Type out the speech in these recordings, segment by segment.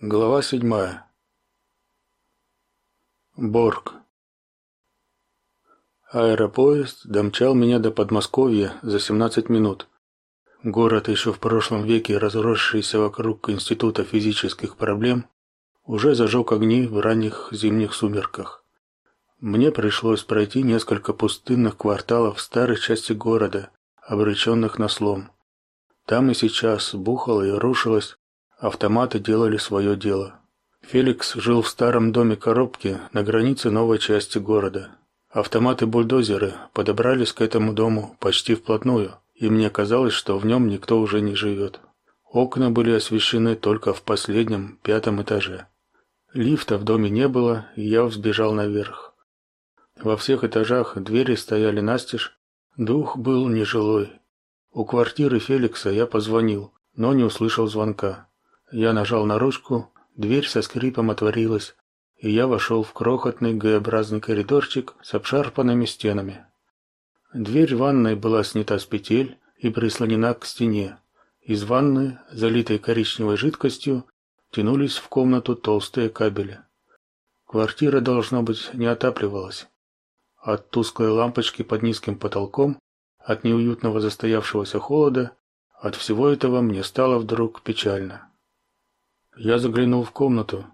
Глава седьмая. Борг. Аэропоезд домчал меня до Подмосковья за 17 минут. Город, еще в прошлом веке разросшийся вокруг Института физических проблем, уже зажег огни в ранних зимних сумерках. Мне пришлось пройти несколько пустынных кварталов старой части города, обреченных на слом. Там и сейчас бухало и рушилось Автоматы делали свое дело. Феликс жил в старом доме коробки на границе новой части города. Автоматы-бульдозеры подобрались к этому дому почти вплотную, и мне казалось, что в нем никто уже не живет. Окна были освещены только в последнем, пятом этаже. Лифта в доме не было, и я взбежал наверх. Во всех этажах двери стояли настежь, дух был нежилой. У квартиры Феликса я позвонил, но не услышал звонка. Я нажал на ручку, дверь со скрипом отворилась, и я вошел в крохотный Г-образный коридорчик с обшарпанными стенами. Дверь ванной была снята с петель и прислонена к стене. Из ванны, залитой коричневой жидкостью, тянулись в комнату толстые кабели. Квартира должно быть не отапливалась. От тусклой лампочки под низким потолком, от неуютного застоявшегося холода, от всего этого мне стало вдруг печально. Я заглянул в комнату.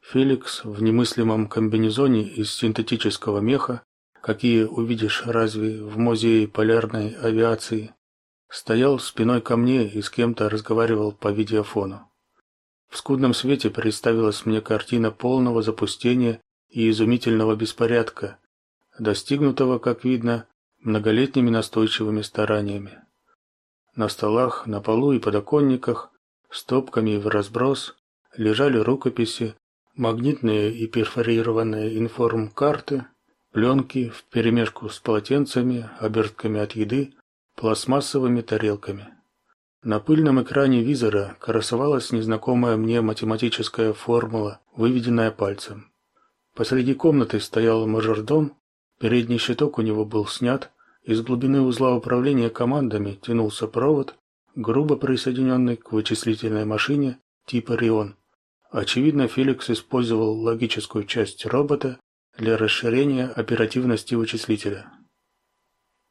Феликс в немыслимом комбинезоне из синтетического меха, какие увидишь разве в музее полярной авиации, стоял спиной ко мне и с кем-то разговаривал по видеофону. В скудном свете представилась мне картина полного запустения и изумительного беспорядка, достигнутого, как видно, многолетними настойчивыми стараниями. На столах, на полу и подоконниках стопками в разброс лежали рукописи, магнитные и перфорированные информ-карты, пленки вперемешку с полотенцами, обертками от еды, пластмассовыми тарелками. На пыльном экране визора красовалась незнакомая мне математическая формула, выведенная пальцем. Посреди комнаты стоял мажордом, передний щиток у него был снят, из глубины узла управления командами тянулся провод, грубо присоединенный к вычислительной машине типа Рион. Очевидно, Феликс использовал логическую часть робота для расширения оперативности вычислителя.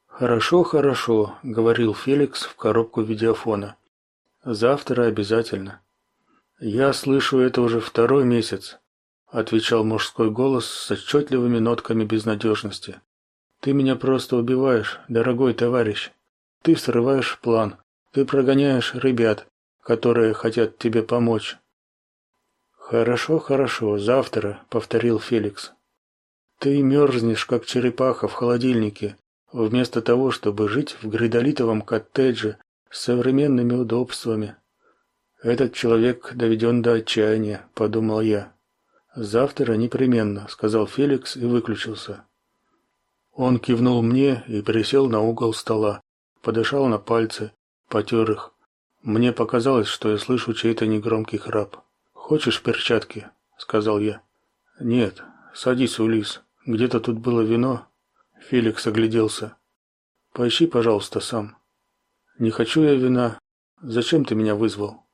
Хорошо, хорошо, говорил Феликс в коробку видеофона. Завтра обязательно. Я слышу это уже второй месяц, отвечал мужской голос с отчетливыми нотками безнадежности. Ты меня просто убиваешь, дорогой товарищ. Ты срываешь план. Ты прогоняешь ребят, которые хотят тебе помочь. Хорошо, хорошо, завтра, повторил Феликс. Ты мерзнешь, как черепаха в холодильнике, вместо того, чтобы жить в гридолитовом коттедже с современными удобствами. Этот человек доведен до отчаяния, подумал я. Завтра непременно, сказал Феликс и выключился. Он кивнул мне и присел на угол стола, подышал на пальцы, потер их. Мне показалось, что я слышу чей-то негромкий храп. Хочешь перчатки? сказал я. Нет, садись, Улис. Где-то тут было вино. Феликс огляделся. Поищи, пожалуйста, сам. Не хочу я вина. Зачем ты меня вызвал?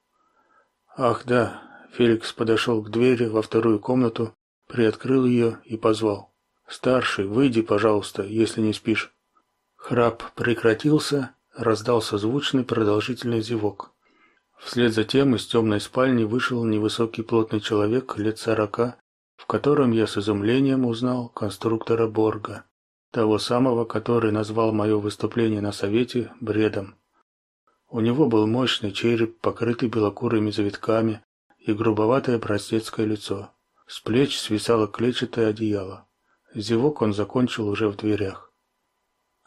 Ах, да. Феликс подошел к двери во вторую комнату, приоткрыл ее и позвал. Старший, выйди, пожалуйста, если не спишь. Храп прекратился, раздался звучный продолжительный зевок. Вслед за тем из темной спальни вышел невысокий плотный человек лет сорока, в котором я с изумлением узнал конструктора Борга, того самого, который назвал мое выступление на совете бредом. У него был мощный череп, покрытый белокурыми завитками, и грубоватое простецкое лицо. С плеч свисало клетчатое одеяло. Зевок он закончил уже в дверях.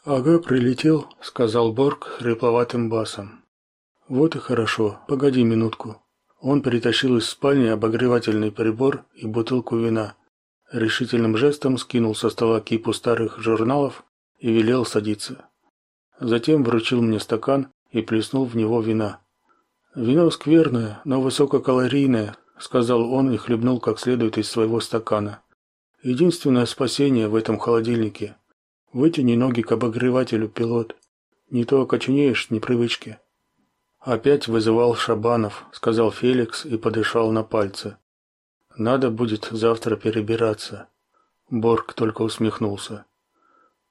«Ага, прилетел», — сказал Борг хрипловатым басом. Вот и хорошо. Погоди минутку. Он притащил из спальни обогревательный прибор и бутылку вина. Решительным жестом скинул со стола кипу старых журналов и велел садиться. Затем вручил мне стакан и плеснул в него вина. Вино скверное, но высококалорийное, сказал он и хлебнул как следует из своего стакана. Единственное спасение в этом холодильнике. Вытяни ноги к обогревателю, пилот. Не то окоченеешь непривычки. Опять вызывал Шабанов, сказал Феликс и подышал на пальцы. Надо будет завтра перебираться. Борг только усмехнулся.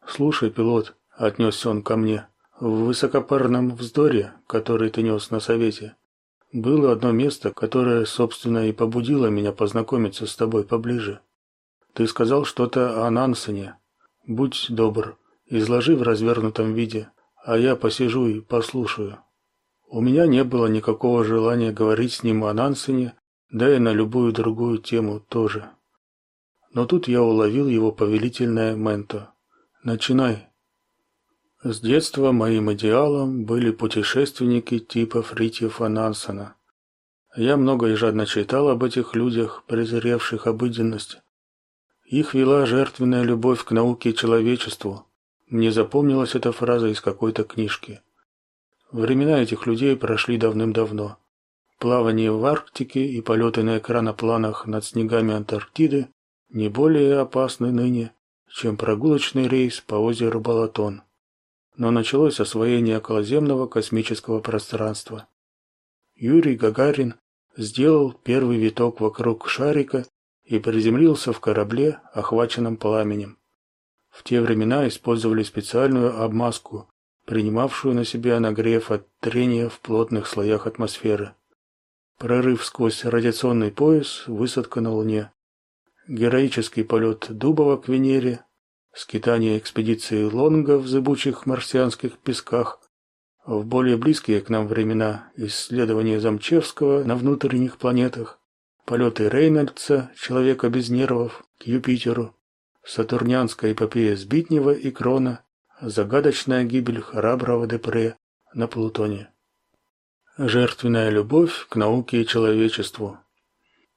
Слушай, пилот, отнесся он ко мне. В высокопарном вздоре, который ты нес на совете, было одно место, которое, собственно, и побудило меня познакомиться с тобой поближе. Ты сказал что-то о Нансене. Будь добр, изложи в развернутом виде, а я посижу и послушаю. У меня не было никакого желания говорить с ним о Нансене, да и на любую другую тему тоже. Но тут я уловил его повелительное менто. Начинай. С детства моим идеалом были путешественники типа Фритьефа Нансена. Я много и жадно читал об этих людях, презревших обыденность. Их вела жертвенная любовь к науке и человечеству. Мне запомнилась эта фраза из какой-то книжки. Времена этих людей прошли давным-давно. Плавание в Арктике и полеты на экранопланах над снегами Антарктиды не более опасны ныне, чем прогулочный рейс по озеру Балатон. Но началось освоение околоземного космического пространства. Юрий Гагарин сделал первый виток вокруг шарика и приземлился в корабле, охваченном пламенем. В те времена использовали специальную обмазку принимавшую на себя нагрев от трения в плотных слоях атмосферы. Прорыв сквозь радиационный пояс, высадка на Луне. Героический полет Дубова к Венере, скитание экспедиции Лонга в зыбучих марсианских песках, в более близкие к нам времена исследования Замчевского на внутренних планетах, полеты Рейнольдса, человека без нервов, к Юпитеру, сатурнианская эпопея Сбитнева и Крона, Загадочная гибель храброго Депре на Плутоне. Жертвенная любовь к науке и человечеству.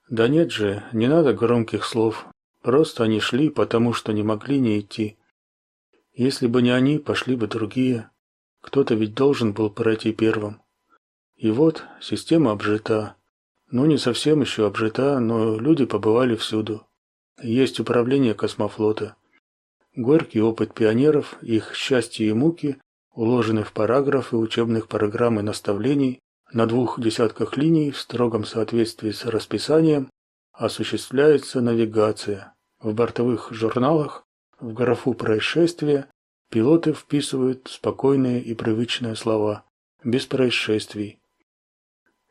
Да нет же, не надо громких слов. Просто они шли, потому что не могли не идти. Если бы не они, пошли бы другие. Кто-то ведь должен был пройти первым. И вот система обжита. Ну, не совсем еще обжита, но люди побывали всюду. Есть управление космофлота. Горький опыт пионеров, их счастья и муки уложены в параграфы учебных программ и наставлений на двух десятках линий в строгом соответствии с расписанием осуществляется навигация. В бортовых журналах в графу происшествия пилоты вписывают спокойные и привычные слова без происшествий.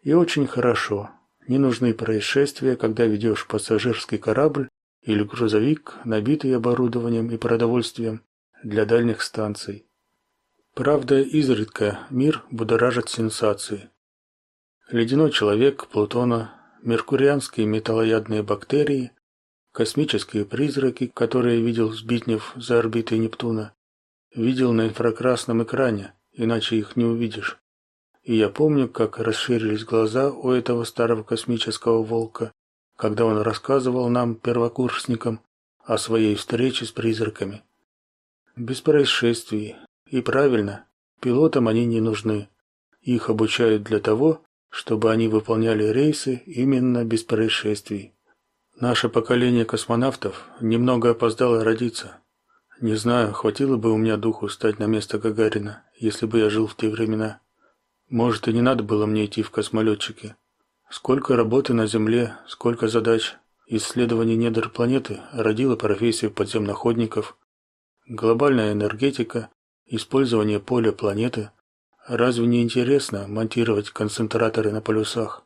И очень хорошо. Не нужны происшествия, когда ведешь пассажирский корабль или грузовик, набитый оборудованием и продовольствием для дальних станций. Правда, изредка мир будоражит сенсации. Ледяной человек Плутона, меркурианские металлоядные бактерии, космические призраки, которые видел Сбитнев за орбитой Нептуна, видел на инфракрасном экране, иначе их не увидишь. И я помню, как расширились глаза у этого старого космического волка, когда он рассказывал нам, первокурсникам, о своей встрече с призраками. Без происшествий. И правильно, пилотам они не нужны. Их обучают для того, чтобы они выполняли рейсы именно без происшествий. Наше поколение космонавтов немного опоздало родиться. Не знаю, хватило бы у меня духу стать на место Гагарина, если бы я жил в те времена. Может, и не надо было мне идти в космолетчики. Сколько работы на Земле, сколько задач. Исследование недр планеты родило профессию подземноходников. Глобальная энергетика, использование поля планеты. Разве не интересно монтировать концентраторы на полюсах?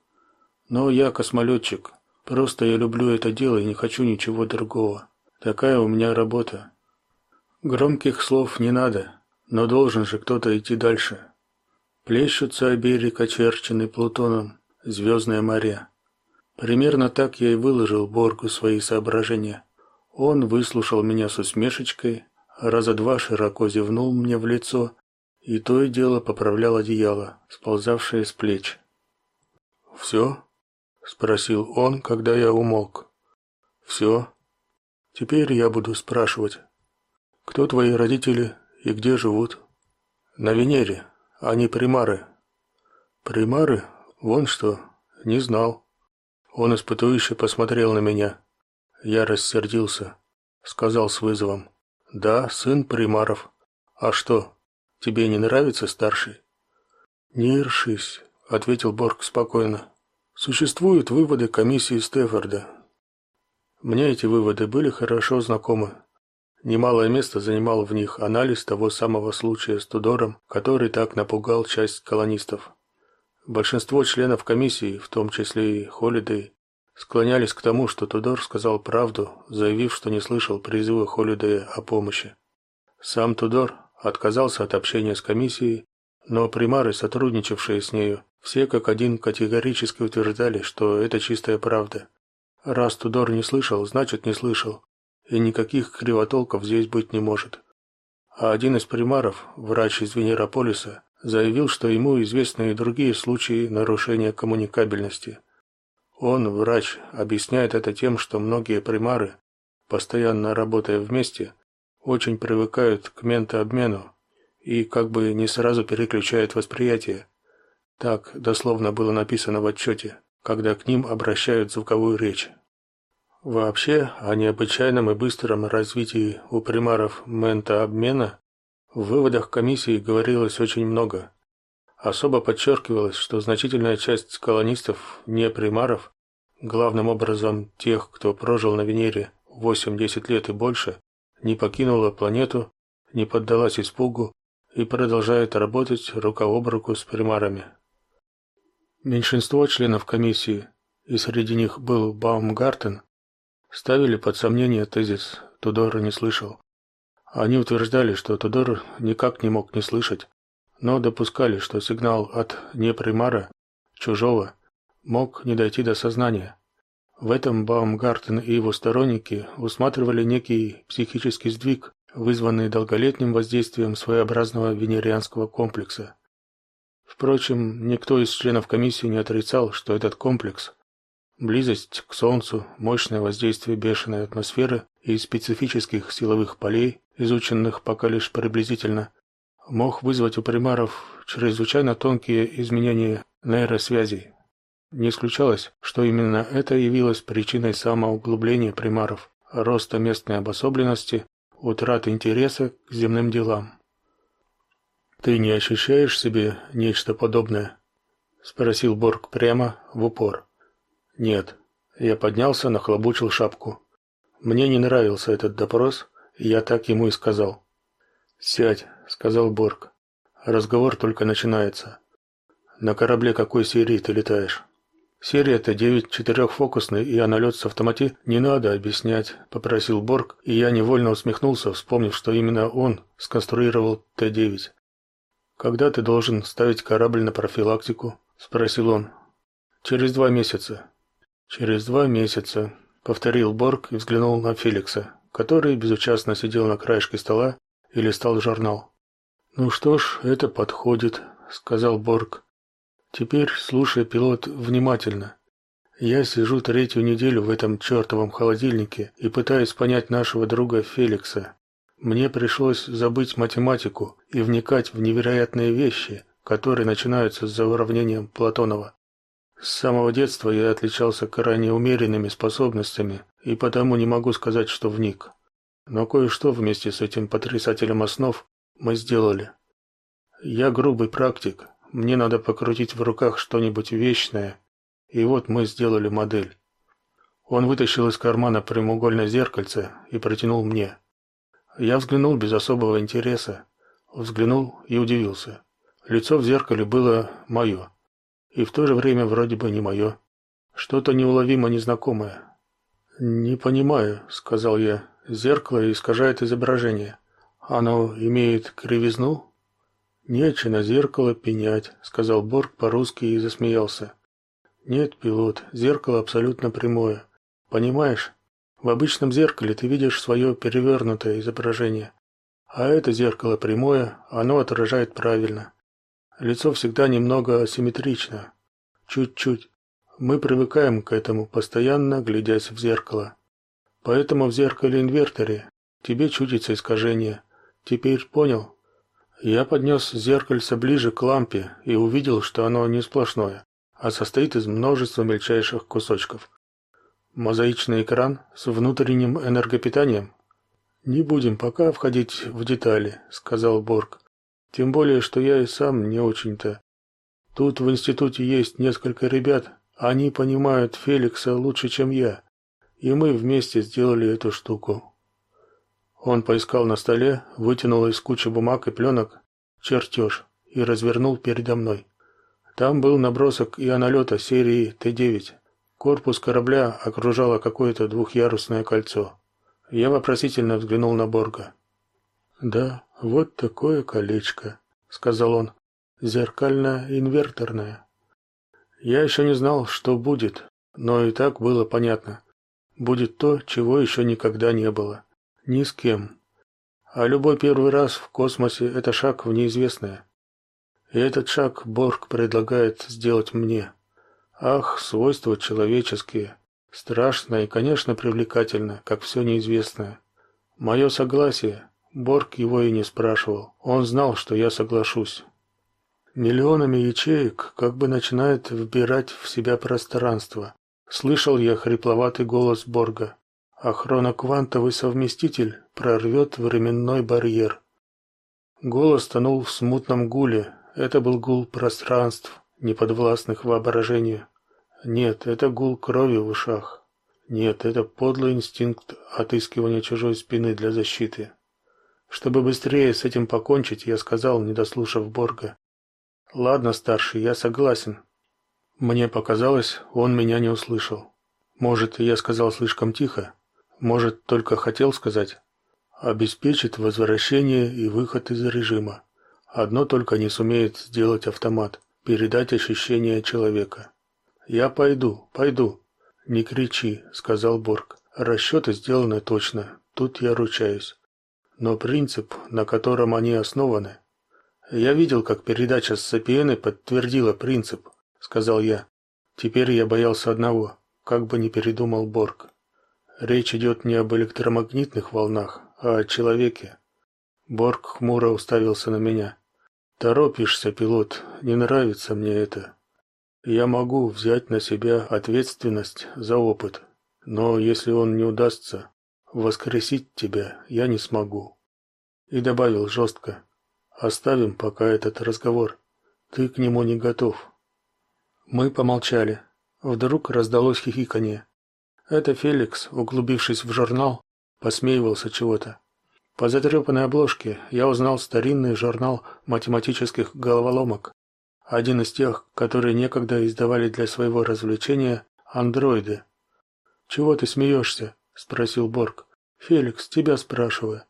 Но я космолетчик. Просто я люблю это дело и не хочу ничего другого. Такая у меня работа. Громких слов не надо, но должен же кто-то идти дальше. Плещутся о берег, очерченный Плутоном звездное море. Примерно так я и выложил Боргу свои соображения. Он выслушал меня с усмешечкой, раза два широко зевнул мне в лицо и то и дело поправлял одеяло, сползавшее с плеч. «Все?» — спросил он, когда я умолк. «Все. Теперь я буду спрашивать. Кто твои родители и где живут?» «На Венере. Они примары». «Примары? Вон что, не знал. Он испытующе посмотрел на меня. Я рассердился, сказал с вызовом: "Да, сын Примаров. А что? Тебе не нравится старший?" "Не ершись", ответил Борг спокойно. Существуют выводы комиссии Стефорда. Мне эти выводы были хорошо знакомы. Немалое место занимал в них анализ того самого случая с Тудором, который так напугал часть колонистов. Большинство членов комиссии, в том числе и Холидей, склонялись к тому, что Тудор сказал правду, заявив, что не слышал призыва Холидея о помощи. Сам Тудор отказался от общения с комиссией, но примары, сотрудничавшие с нею, все как один категорически утверждали, что это чистая правда. Раз Тудор не слышал, значит не слышал, и никаких кривотолков здесь быть не может. А один из примаров, врач из Венерополиса, заявил, что ему известны и другие случаи нарушения коммуникабельности. Он, врач, объясняет это тем, что многие примары, постоянно работая вместе, очень привыкают к ментообмену и как бы не сразу переключают восприятие. Так дословно было написано в отчете, когда к ним обращают звуковую речь. Вообще, о необычайном и быстром развитии у примаров ментообмена в выводах комиссии говорилось очень много. Особо подчеркивалось, что значительная часть колонистов не примаров, главным образом тех, кто прожил на Венере 8-10 лет и больше, не покинула планету, не поддалась испугу и продолжает работать рука об руку с примарами. Меньшинство членов комиссии, и среди них был Баумгартен, ставили под сомнение тезис Тудора не слышал. Они утверждали, что Тудор никак не мог не слышать, но допускали, что сигнал от непримара, чужого, мог не дойти до сознания. В этом Баумгартен и его сторонники усматривали некий психический сдвиг, вызванный долголетним воздействием своеобразного венерианского комплекса. Впрочем, никто из членов комиссии не отрицал, что этот комплекс Близость к Солнцу, мощное воздействие бешеной атмосферы и специфических силовых полей, изученных пока лишь приблизительно, мог вызвать у примаров чрезвычайно тонкие изменения нейросвязей. Не исключалось, что именно это явилось причиной самоуглубления примаров, роста местной обособленности, утраты интереса к земным делам. «Ты не ощущаешь себе нечто подобное?» – спросил Борг прямо в упор. Нет. Я поднялся, нахлобучил шапку. Мне не нравился этот допрос, и я так ему и сказал. "Сядь", сказал Борг. "Разговор только начинается. На корабле какой серии ты летаешь?" Серия-то 9 четырехфокусный и аналет с автомати не надо объяснять, попросил Борг, и я невольно усмехнулся, вспомнив, что именно он сконструировал Т9. Когда ты должен ставить корабль на профилактику? спросил он. Через два месяца. Через два месяца, повторил Борг и взглянул на Феликса, который безучастно сидел на краешке стола и листал журнал. Ну что ж, это подходит, сказал Борг. Теперь слушай, пилот, внимательно. Я сижу третью неделю в этом чертовом холодильнике и пытаюсь понять нашего друга Феликса. Мне пришлось забыть математику и вникать в невероятные вещи, которые начинаются с уравнением Платонова. С самого детства я отличался крайне умеренными способностями, и потому не могу сказать, что вник. Но кое-что вместе с этим потрясателем основ мы сделали. Я грубый практик, мне надо покрутить в руках что-нибудь вечное, и вот мы сделали модель. Он вытащил из кармана прямоугольное зеркальце и протянул мне. Я взглянул без особого интереса, взглянул и удивился. Лицо в зеркале было мое и в то же время вроде бы не мое. Что-то неуловимо незнакомое. Не понимаю, сказал я. Зеркало искажает изображение. Оно имеет кривизну? Нече на зеркало пенять, сказал Борг по-русски и засмеялся. Нет, пилот, зеркало абсолютно прямое. Понимаешь? В обычном зеркале ты видишь свое перевернутое изображение, а это зеркало прямое, оно отражает правильно. Лицо всегда немного асимметрично. Чуть-чуть. Мы привыкаем к этому, постоянно глядясь в зеркало. Поэтому в зеркале-инверторе тебе чудится искажение. Теперь понял? Я поднес зеркальце ближе к лампе и увидел, что оно не сплошное, а состоит из множества мельчайших кусочков. Мозаичный экран с внутренним энергопитанием. Не будем пока входить в детали, сказал Борг. Тем более, что я и сам не очень-то. Тут в институте есть несколько ребят, они понимают Феликса лучше, чем я, и мы вместе сделали эту штуку. Он поискал на столе, вытянул из кучи бумаг и пленок чертеж и развернул передо мной. Там был набросок ионолета серии Т-9. Корпус корабля окружало какое-то двухъярусное кольцо. Я вопросительно взглянул на Борга. «Да, вот такое колечко», — сказал он. «Зеркально-инверторное». Я еще не знал, что будет, но и так было понятно. Будет то, чего еще никогда не было. Ни с кем. А любой первый раз в космосе – это шаг в неизвестное. И этот шаг Борг предлагает сделать мне. Ах, свойства человеческие. Страшно и, конечно, привлекательно, как все неизвестное. Мое согласие. Борг его и не спрашивал. Он знал, что я соглашусь. Миллионами ячеек как бы начинает вбирать в себя пространство. Слышал я хрипловатый голос Борга а хроноквантовый совместитель прорвет временной барьер. Голос тонул в смутном гуле. Это был гул пространств, неподвластных воображению. Нет, это гул крови в ушах. Нет, это подлый инстинкт отыскивания чужой спины для защиты. Чтобы быстрее с этим покончить, я сказал, не дослушав Борга: "Ладно, старший, я согласен". Мне показалось, он меня не услышал. Может, я сказал слишком тихо, может, только хотел сказать, обеспечит возвращение и выход из режима. Одно только не сумеет сделать автомат передать ощущение человека. Я пойду, пойду. Не кричи, сказал Борг. Расчеты сделаны точно. Тут я ручаюсь. Но принцип, на котором они основаны, я видел, как передача с Сапиены подтвердила принцип, сказал я. Теперь я боялся одного, как бы не передумал Борг. Речь идет не об электромагнитных волнах, а о человеке. Борг хмуро уставился на меня. Торопишься, пилот, не нравится мне это. Я могу взять на себя ответственность за опыт, но если он не удастся, воскресить тебя я не смогу. И добавил жестко: Оставим пока этот разговор. Ты к нему не готов. Мы помолчали. Вдруг раздалось хихиканье. Это Феликс, углубившись в журнал, посмеивался чего-то. По затрепанной обложке я узнал старинный журнал математических головоломок, один из тех, которые некогда издавали для своего развлечения андроиды. Чего ты смеешься?» – спросил Борг. Феликс, тебя спрашиваю.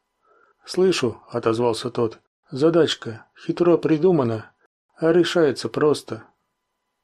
Слышу, отозвался тот. Задачка хитро придумана, а решается просто.